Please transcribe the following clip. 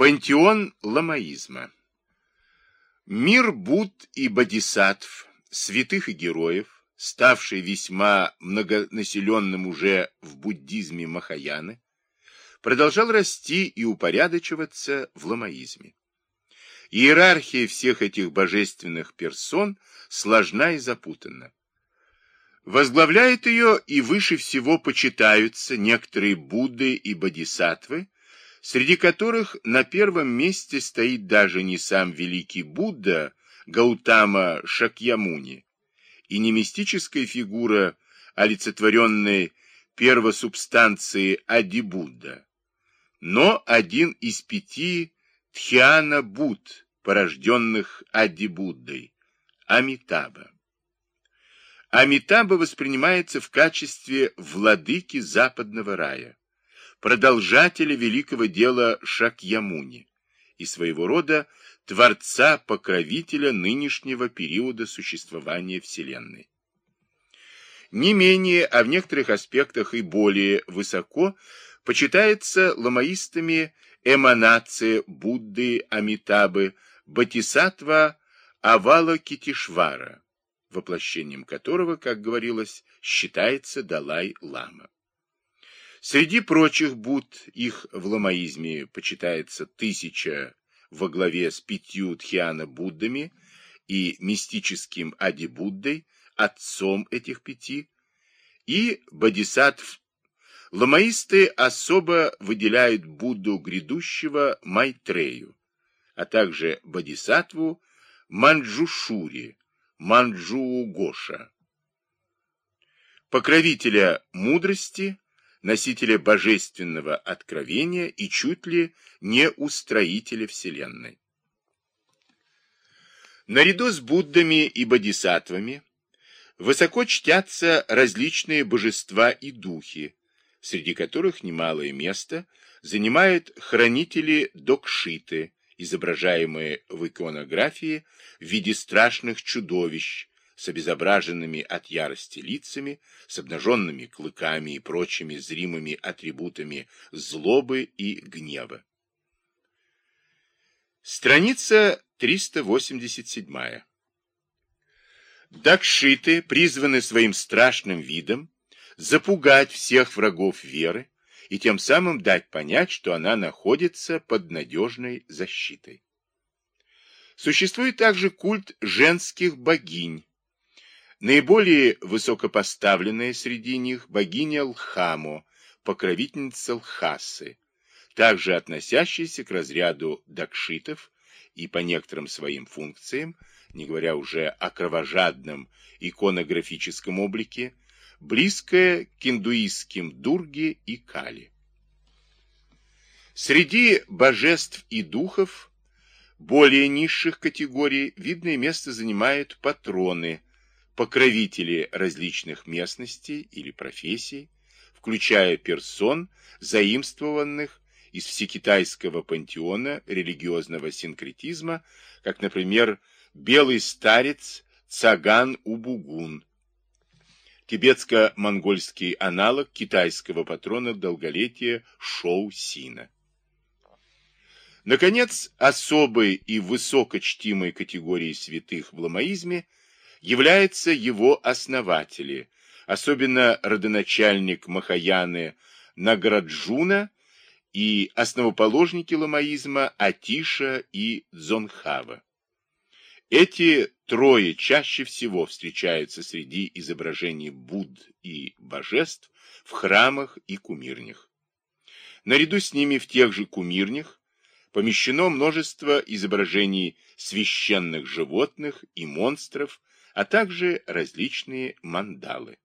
Пантеон ламаизма Мир Будд и Бодисаттв, святых и героев, ставший весьма многонаселенным уже в буддизме Махаяны, продолжал расти и упорядочиваться в ламаизме. Иерархия всех этих божественных персон сложна и запутанна. Возглавляет ее и выше всего почитаются некоторые Будды и Бодисаттвы, среди которых на первом месте стоит даже не сам великий Будда Гаутама Шакьямуни и не мистическая фигура, олицетворенной первосубстанции Ади-Будда, но один из пяти Тхиана-Будд, порожденных Ади-Буддой, Амитаба. Амитаба воспринимается в качестве владыки западного рая продолжателя великого дела Шакьямуни и своего рода творца-покровителя нынешнего периода существования Вселенной. Не менее, а в некоторых аспектах и более высоко, почитается ламаистами эманация Будды Амитабы Батисатва Авала Китишвара, воплощением которого, как говорилось, считается Далай-Лама. Среди прочих Будд их в ламаизме почитается тысяча во главе с пятью Тхиана-Буддами и мистическим Ади-Буддой, отцом этих пяти, и Бодисаттв. Ламаисты особо выделяют Будду грядущего Майтрею, а также Бодисаттву Манджушури, Манджуу Гоша. Покровителя мудрости – носителя божественного откровения и чуть ли не устроителя Вселенной. Наряду с Буддами и Бодисаттвами высоко чтятся различные божества и духи, среди которых немалое место занимают хранители Докшиты, изображаемые в иконографии в виде страшных чудовищ, с обезображенными от ярости лицами, с обнаженными клыками и прочими зримыми атрибутами злобы и гнева. Страница 387. Дакшиты призваны своим страшным видом запугать всех врагов веры и тем самым дать понять, что она находится под надежной защитой. Существует также культ женских богинь, Наиболее высокопоставленная среди них богиня Лхамо, покровительница Лхасы, также относящаяся к разряду дакшитов и по некоторым своим функциям, не говоря уже о кровожадном иконографическом облике, близкая к индуистским Дурге и Кали. Среди божеств и духов более низших категорий видное место занимают патроны – покровители различных местностей или профессий, включая персон, заимствованных из всекитайского пантеона религиозного синкретизма, как, например, белый старец Цаган-Убугун, тибетско-монгольский аналог китайского патрона долголетия Шоу-Сина. Наконец, особой и высокочтимой категорией святых в ламаизме – являются его основатели, особенно родоначальник Махаяны Награджуна и основоположники ламаизма Атиша и Дзонхава. Эти трое чаще всего встречаются среди изображений Будд и божеств в храмах и кумирнях. Наряду с ними в тех же кумирнях помещено множество изображений священных животных и монстров, а также различные мандалы.